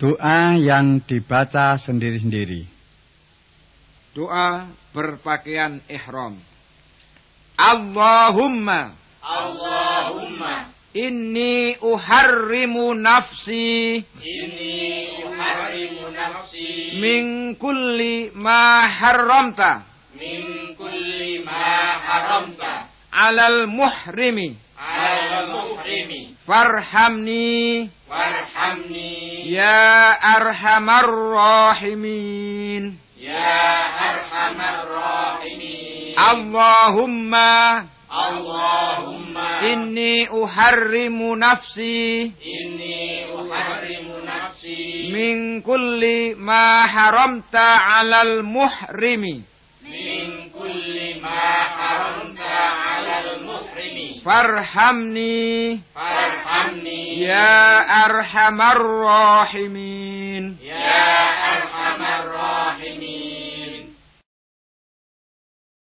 Doa yang dibaca sendiri-sendiri. Doa berpakaian ihram. Allahumma. Allahumma. Inni uharrimu nafsi. Inni uharrimu nafsi. Min kulli ma harramta. Min kulli ma haramta alal muhrimi. Ala muhrimi. Farhamni. Warhamni ya arhamar rahimin. Ya arhamar rahimin. Allahumma. Allahumma. Inni uharrimu nafsi. Inni uharrimu nafsi. Min kulli ma haramta alal muhrimi. Min kulli ma haramta ala al-muhrimi farhamni. Farhamni. Ya arhamar rahimin ya